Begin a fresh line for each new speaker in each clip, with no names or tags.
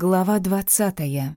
Глава двадцатая.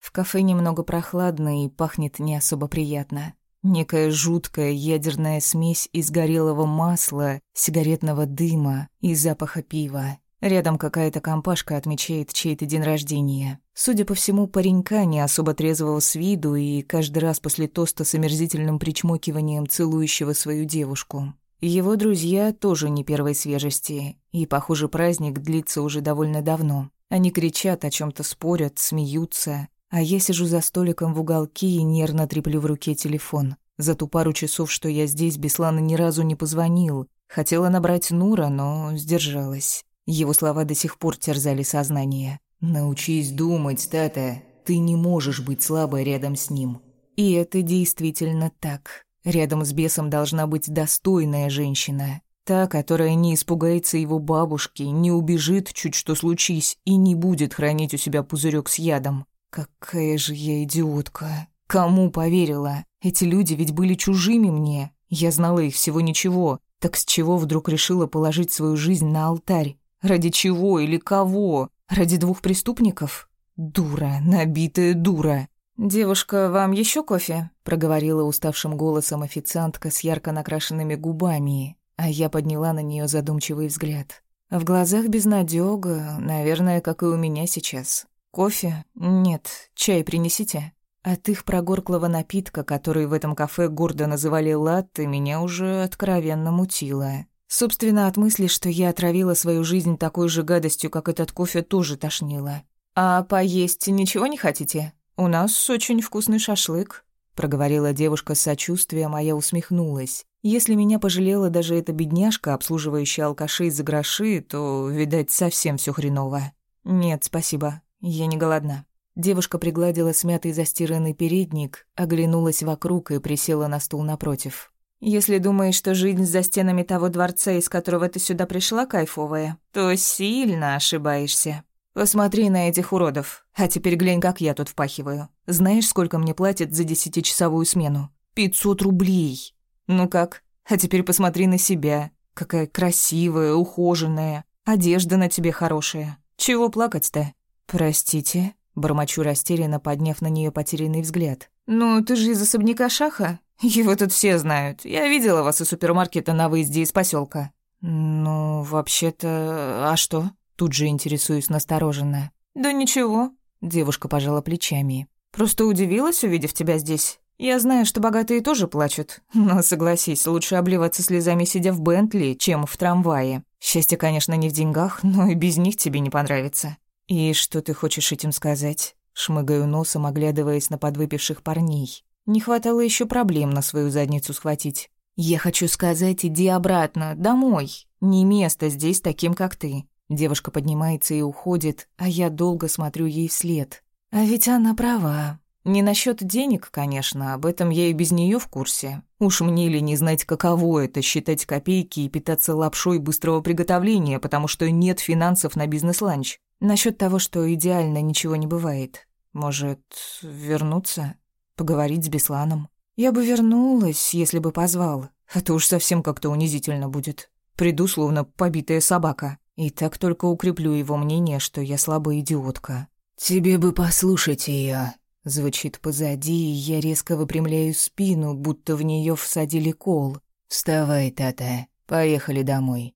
В кафе немного прохладно и пахнет не особо приятно. Некая жуткая ядерная смесь из горелого масла, сигаретного дыма и запаха пива. Рядом какая-то компашка отмечает чей-то день рождения. Судя по всему, паренька не особо трезвого с виду и каждый раз после тоста с омерзительным причмокиванием целующего свою девушку. Его друзья тоже не первой свежести, и, похоже, праздник длится уже довольно давно. Они кричат, о чем то спорят, смеются, а я сижу за столиком в уголке и нервно треплю в руке телефон. За ту пару часов, что я здесь, Беслан ни разу не позвонил. Хотела набрать Нура, но сдержалась. Его слова до сих пор терзали сознание. «Научись думать, Тата. Ты не можешь быть слабой рядом с ним». И это действительно так. Рядом с бесом должна быть достойная женщина. Та, которая не испугается его бабушки, не убежит, чуть что случись, и не будет хранить у себя пузырек с ядом. Какая же я идиотка. Кому поверила? Эти люди ведь были чужими мне. Я знала их всего ничего. Так с чего вдруг решила положить свою жизнь на алтарь? Ради чего или кого? Ради двух преступников? Дура, набитая дура. «Девушка, вам еще кофе?» — проговорила уставшим голосом официантка с ярко накрашенными губами, а я подняла на нее задумчивый взгляд. В глазах безнадёга, наверное, как и у меня сейчас. Кофе? Нет. Чай принесите. От их прогорклого напитка, который в этом кафе гордо называли латте, меня уже откровенно мутило. Собственно, от мысли, что я отравила свою жизнь такой же гадостью, как этот кофе, тоже тошнило. «А поесть ничего не хотите? У нас очень вкусный шашлык», — проговорила девушка с сочувствием, а я усмехнулась. Если меня пожалела даже эта бедняжка, обслуживающая алкашей за гроши, то, видать, совсем все хреново. Нет, спасибо, я не голодна. Девушка пригладила смятый застиранный передник, оглянулась вокруг и присела на стул напротив. «Если думаешь, что жизнь за стенами того дворца, из которого ты сюда пришла, кайфовая, то сильно ошибаешься. Посмотри на этих уродов. А теперь глянь, как я тут впахиваю. Знаешь, сколько мне платят за десятичасовую смену? Пятьсот рублей. Ну как? А теперь посмотри на себя. Какая красивая, ухоженная. Одежда на тебе хорошая. Чего плакать-то? Простите, бормочу растерянно, подняв на нее потерянный взгляд. Ну, ты же из особняка Шаха? Его тут все знают. Я видела вас из супермаркета на выезде из поселка. Ну, вообще-то, а что? Тут же интересуюсь настороженно. Да ничего, девушка пожала плечами. Просто удивилась, увидев тебя здесь. Я знаю, что богатые тоже плачут, но согласись, лучше обливаться слезами, сидя в Бентли, чем в трамвае. Счастье, конечно, не в деньгах, но и без них тебе не понравится. И что ты хочешь этим сказать? Шмыгаю носом, оглядываясь на подвыпивших парней. Не хватало еще проблем на свою задницу схватить. Я хочу сказать, иди обратно, домой. Не место здесь таким, как ты. Девушка поднимается и уходит, а я долго смотрю ей вслед. А ведь она права. Не насчет денег, конечно, об этом я и без нее в курсе. Уж мне ли не знать, каково это считать копейки и питаться лапшой быстрого приготовления, потому что нет финансов на бизнес-ланч. Насчет того, что идеально ничего не бывает. Может, вернуться? Поговорить с Бесланом? Я бы вернулась, если бы позвал. А то уж совсем как-то унизительно будет. Приду, словно побитая собака. И так только укреплю его мнение, что я слабая идиотка. «Тебе бы послушать ее, Звучит позади, и я резко выпрямляю спину, будто в нее всадили кол. «Вставай, Тата, поехали домой».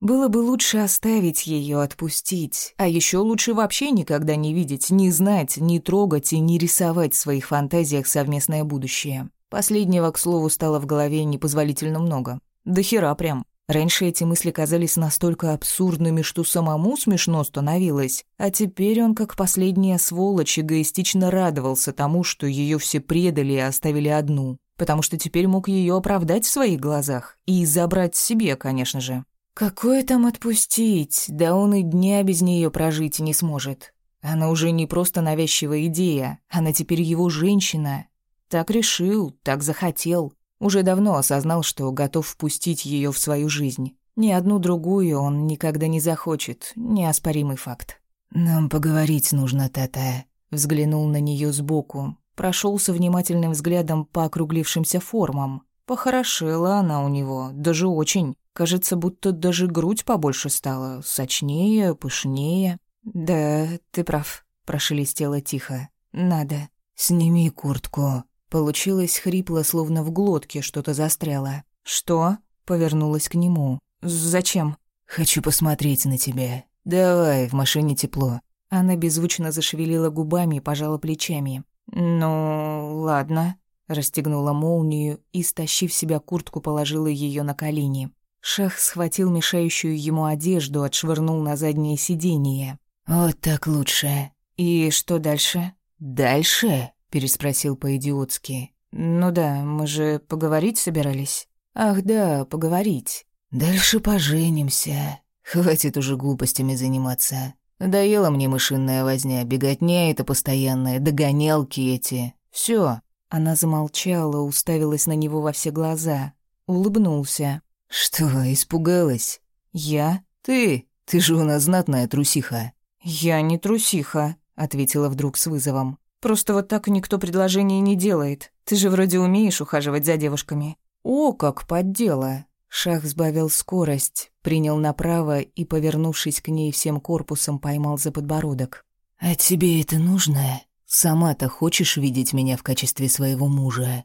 Было бы лучше оставить ее, отпустить, а еще лучше вообще никогда не видеть, не знать, не трогать и не рисовать в своих фантазиях совместное будущее. Последнего, к слову, стало в голове непозволительно много. До хера прям. Раньше эти мысли казались настолько абсурдными, что самому смешно становилось, а теперь он, как последняя сволочь, эгоистично радовался тому, что ее все предали и оставили одну, потому что теперь мог ее оправдать в своих глазах и забрать себе, конечно же. Какое там отпустить? Да он и дня без нее прожить не сможет. Она уже не просто навязчивая идея, она теперь его женщина. Так решил, так захотел. Уже давно осознал, что готов впустить ее в свою жизнь. Ни одну другую он никогда не захочет, неоспоримый факт. «Нам поговорить нужно, Тата», — взглянул на нее сбоку, прошелся внимательным взглядом по округлившимся формам. Похорошела она у него, даже очень. Кажется, будто даже грудь побольше стала, сочнее, пышнее. «Да, ты прав», — прошелестело тихо. «Надо». «Сними куртку». Получилось хрипло, словно в глотке что-то застряло. «Что?» — повернулась к нему. «Зачем?» «Хочу посмотреть на тебя. Давай, в машине тепло». Она беззвучно зашевелила губами и пожала плечами. «Ну, ладно», — расстегнула молнию и, стащив себя куртку, положила ее на колени. Шах схватил мешающую ему одежду, отшвырнул на заднее сиденье. «Вот так лучше. И что дальше?» «Дальше?» — переспросил по-идиотски. «Ну да, мы же поговорить собирались». «Ах да, поговорить. Дальше поженимся. Хватит уже глупостями заниматься. Надоела мне мышиная возня, беготня это постоянная, догонялки эти. Все. Она замолчала, уставилась на него во все глаза. Улыбнулся. «Что, испугалась?» «Я? Ты? Ты же у нас знатная трусиха». «Я не трусиха», — ответила вдруг с вызовом. «Просто вот так никто предложений не делает. Ты же вроде умеешь ухаживать за девушками». «О, как поддела!» Шах сбавил скорость, принял направо и, повернувшись к ней всем корпусом, поймал за подбородок. «А тебе это нужно? Сама-то хочешь видеть меня в качестве своего мужа?»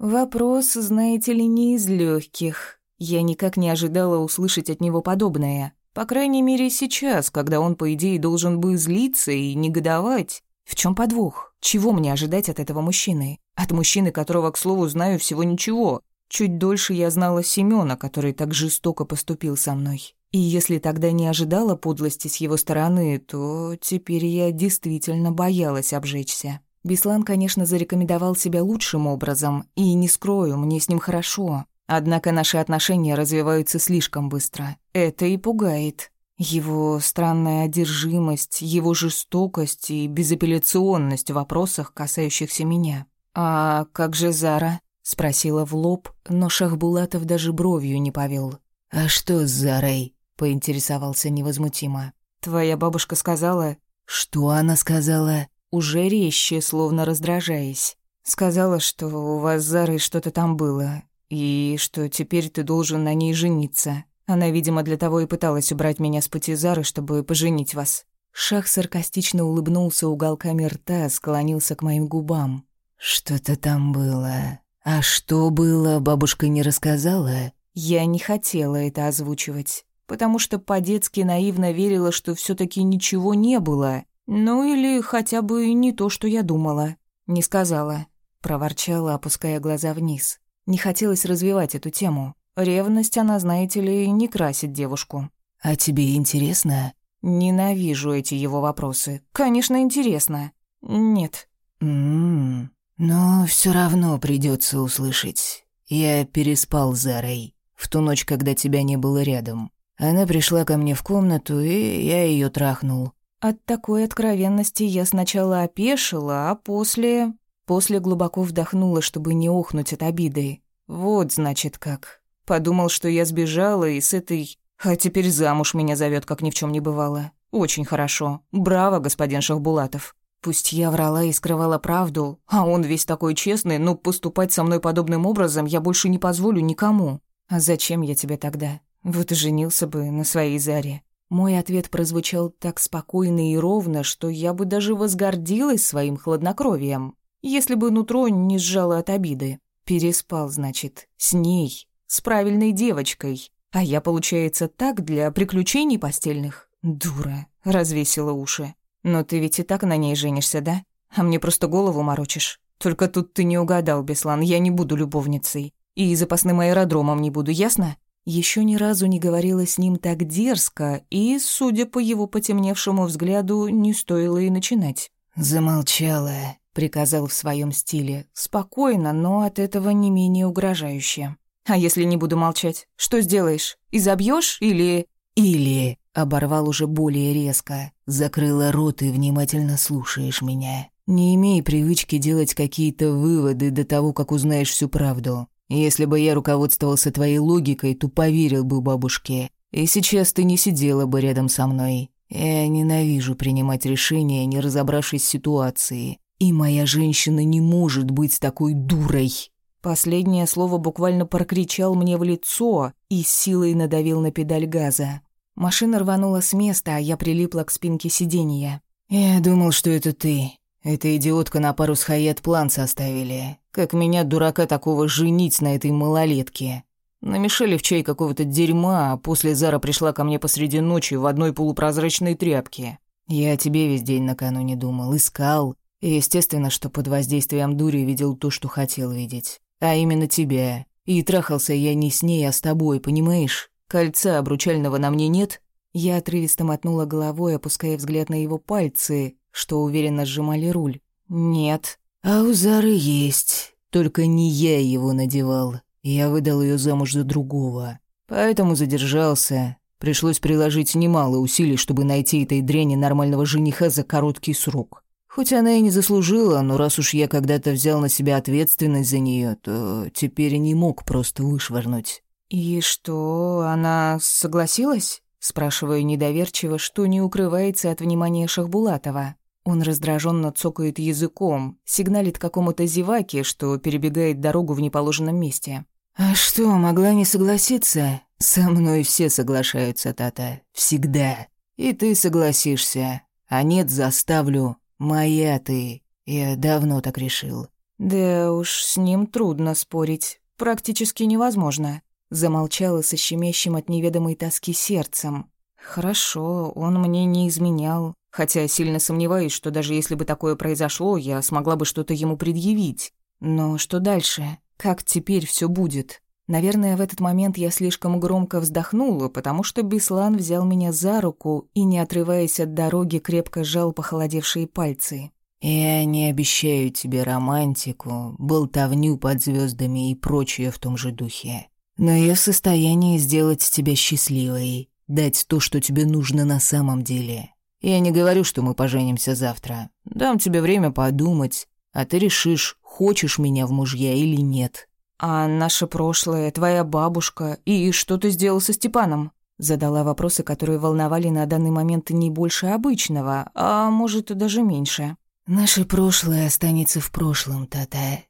Вопрос, знаете ли, не из легких. Я никак не ожидала услышать от него подобное. По крайней мере, сейчас, когда он, по идее, должен бы злиться и негодовать. В чем подвох? Чего мне ожидать от этого мужчины? От мужчины, которого, к слову, знаю всего ничего. Чуть дольше я знала Семёна, который так жестоко поступил со мной. И если тогда не ожидала подлости с его стороны, то теперь я действительно боялась обжечься. Беслан, конечно, зарекомендовал себя лучшим образом, и не скрою, мне с ним хорошо. Однако наши отношения развиваются слишком быстро. Это и пугает. Его странная одержимость, его жестокость и безапелляционность в вопросах, касающихся меня. «А как же Зара?» Спросила в лоб, но Шахбулатов даже бровью не повел. «А что с Зарой?» — поинтересовался невозмутимо. «Твоя бабушка сказала...» «Что она сказала?» Уже резче, словно раздражаясь. «Сказала, что у вас с Зарой что-то там было, и что теперь ты должен на ней жениться. Она, видимо, для того и пыталась убрать меня с пути Зары, чтобы поженить вас». Шах саркастично улыбнулся уголками рта, склонился к моим губам. «Что-то там было. «А что было, бабушка не рассказала?» Я не хотела это озвучивать, потому что по-детски наивно верила, что все таки ничего не было. Ну или хотя бы не то, что я думала. Не сказала. Проворчала, опуская глаза вниз. Не хотелось развивать эту тему. Ревность, она, знаете ли, не красит девушку. «А тебе интересно?» Ненавижу эти его вопросы. Конечно, интересно. Нет. Мм. Но все равно придется услышать. Я переспал с Зарой в ту ночь, когда тебя не было рядом. Она пришла ко мне в комнату, и я ее трахнул. От такой откровенности я сначала опешила, а после... После глубоко вдохнула, чтобы не охнуть от обиды. Вот, значит, как. Подумал, что я сбежала, и с этой... А теперь замуж меня зовет, как ни в чем не бывало. Очень хорошо. Браво, господин Шахбулатов. Пусть я врала и скрывала правду, а он весь такой честный, но поступать со мной подобным образом я больше не позволю никому. А зачем я тебе тогда? Вот и женился бы на своей Заре. Мой ответ прозвучал так спокойно и ровно, что я бы даже возгордилась своим хладнокровием, если бы нутро не сжало от обиды. Переспал, значит, с ней, с правильной девочкой. А я, получается, так для приключений постельных? Дура, развесила уши. Но ты ведь и так на ней женишься, да? А мне просто голову морочишь. Только тут ты не угадал, Беслан, я не буду любовницей. И запасным аэродромом не буду, ясно? Еще ни разу не говорила с ним так дерзко, и, судя по его потемневшему взгляду, не стоило и начинать. «Замолчала», — приказал в своем стиле. Спокойно, но от этого не менее угрожающе. «А если не буду молчать? Что сделаешь? Изобьешь или...» «Или...» Оборвал уже более резко. Закрыла рот и внимательно слушаешь меня. Не имей привычки делать какие-то выводы до того, как узнаешь всю правду. Если бы я руководствовался твоей логикой, то поверил бы бабушке. И сейчас ты не сидела бы рядом со мной. Я ненавижу принимать решения, не разобравшись в ситуации. И моя женщина не может быть такой дурой. Последнее слово буквально прокричал мне в лицо и силой надавил на педаль газа. Машина рванула с места, а я прилипла к спинке сиденья.
«Я думал, что это ты. Эта идиотка на пару с Хаят план составили. Как меня, дурака такого, женить на этой малолетке. Намешали в чай какого-то дерьма, а после Зара пришла ко мне посреди ночи в одной полупрозрачной тряпке. Я о тебе весь день накануне думал, искал. Естественно, что под воздействием дури видел то, что хотел видеть. А именно тебя. И трахался я не с ней, а с тобой, понимаешь? Кольца обручального на мне нет?»
Я отрывисто мотнула головой, опуская взгляд на его пальцы, что уверенно сжимали руль. «Нет».
«А у Зары есть. Только не я его надевал. Я выдал ее замуж за другого. Поэтому задержался. Пришлось приложить немало усилий, чтобы найти этой дряни нормального жениха за короткий срок. Хоть она и не заслужила, но раз уж я когда-то взял на себя ответственность за нее, то теперь не мог просто вышвырнуть.
«И что, она согласилась?» Спрашиваю недоверчиво, что не укрывается от внимания Шахбулатова. Он раздраженно цокает языком, сигналит какому-то зеваке, что перебегает дорогу в неположенном месте.
«А что, могла не согласиться? Со мной все соглашаются, Тата. Всегда. И ты согласишься. А нет, заставлю. Моя ты. Я давно так решил».
«Да уж, с ним трудно спорить. Практически невозможно». Замолчала со щемящим от неведомой тоски сердцем. «Хорошо, он мне не изменял. Хотя сильно сомневаюсь, что даже если бы такое произошло, я смогла бы что-то ему предъявить. Но что дальше? Как теперь все будет? Наверное, в этот момент я слишком громко вздохнула, потому что Беслан взял меня за руку и, не отрываясь от дороги, крепко сжал похолодевшие пальцы.
«Я не обещаю тебе романтику, болтовню под звездами и прочее в том же духе. Но я в состоянии сделать тебя счастливой, дать то, что тебе нужно на самом деле. Я не говорю, что мы поженимся завтра. Дам тебе время подумать, а ты решишь, хочешь меня в мужья или нет.
А наше прошлое, твоя бабушка и что ты сделал со Степаном? Задала вопросы, которые волновали на данный момент не больше обычного, а может, даже меньше.
Наше прошлое останется в прошлом, Тата.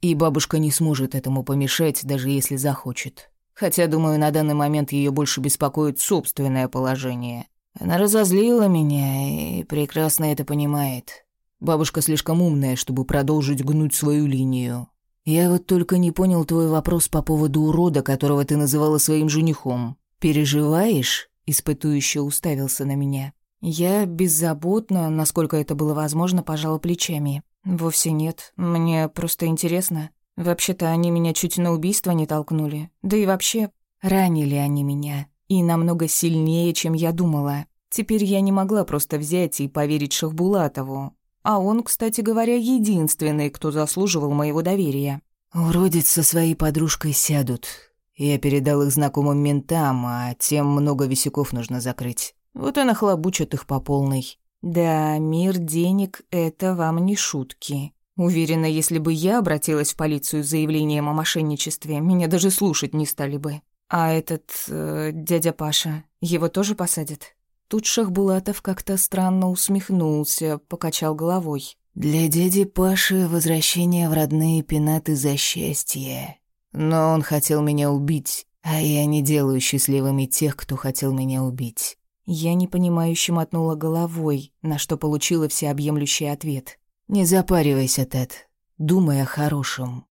И бабушка не сможет этому помешать, даже если захочет. Хотя, думаю, на данный момент ее больше беспокоит собственное положение. Она разозлила меня и прекрасно это понимает. Бабушка слишком умная, чтобы продолжить гнуть свою линию. Я вот только не понял твой вопрос по поводу урода, которого ты называла своим женихом. Переживаешь? Испытующе уставился на меня.
Я беззаботно, насколько это было возможно, пожала плечами. Вовсе нет. Мне просто интересно. Вообще-то они меня чуть на убийство не толкнули. Да и вообще, ранили они меня. И намного сильнее, чем я думала. Теперь я не могла просто взять и поверить Шахбулатову. А он, кстати говоря, единственный, кто заслуживал моего доверия.
«Уродец со своей подружкой сядут. Я передал их знакомым ментам, а тем много висяков нужно закрыть. Вот и нахлобучат их по полной».
«Да, мир денег — это вам не шутки. Уверена, если бы я обратилась в полицию с заявлением о мошенничестве, меня даже слушать не стали бы. А этот э, дядя Паша, его тоже посадят?» Тут Шахбулатов как-то странно усмехнулся, покачал головой.
«Для дяди Паши возвращение в родные пенаты за счастье. Но он хотел меня убить, а я не делаю счастливыми тех, кто хотел меня убить».
Я непонимающе мотнула головой, на что получила всеобъемлющий ответ.
«Не запаривайся, Тед. Думай о хорошем.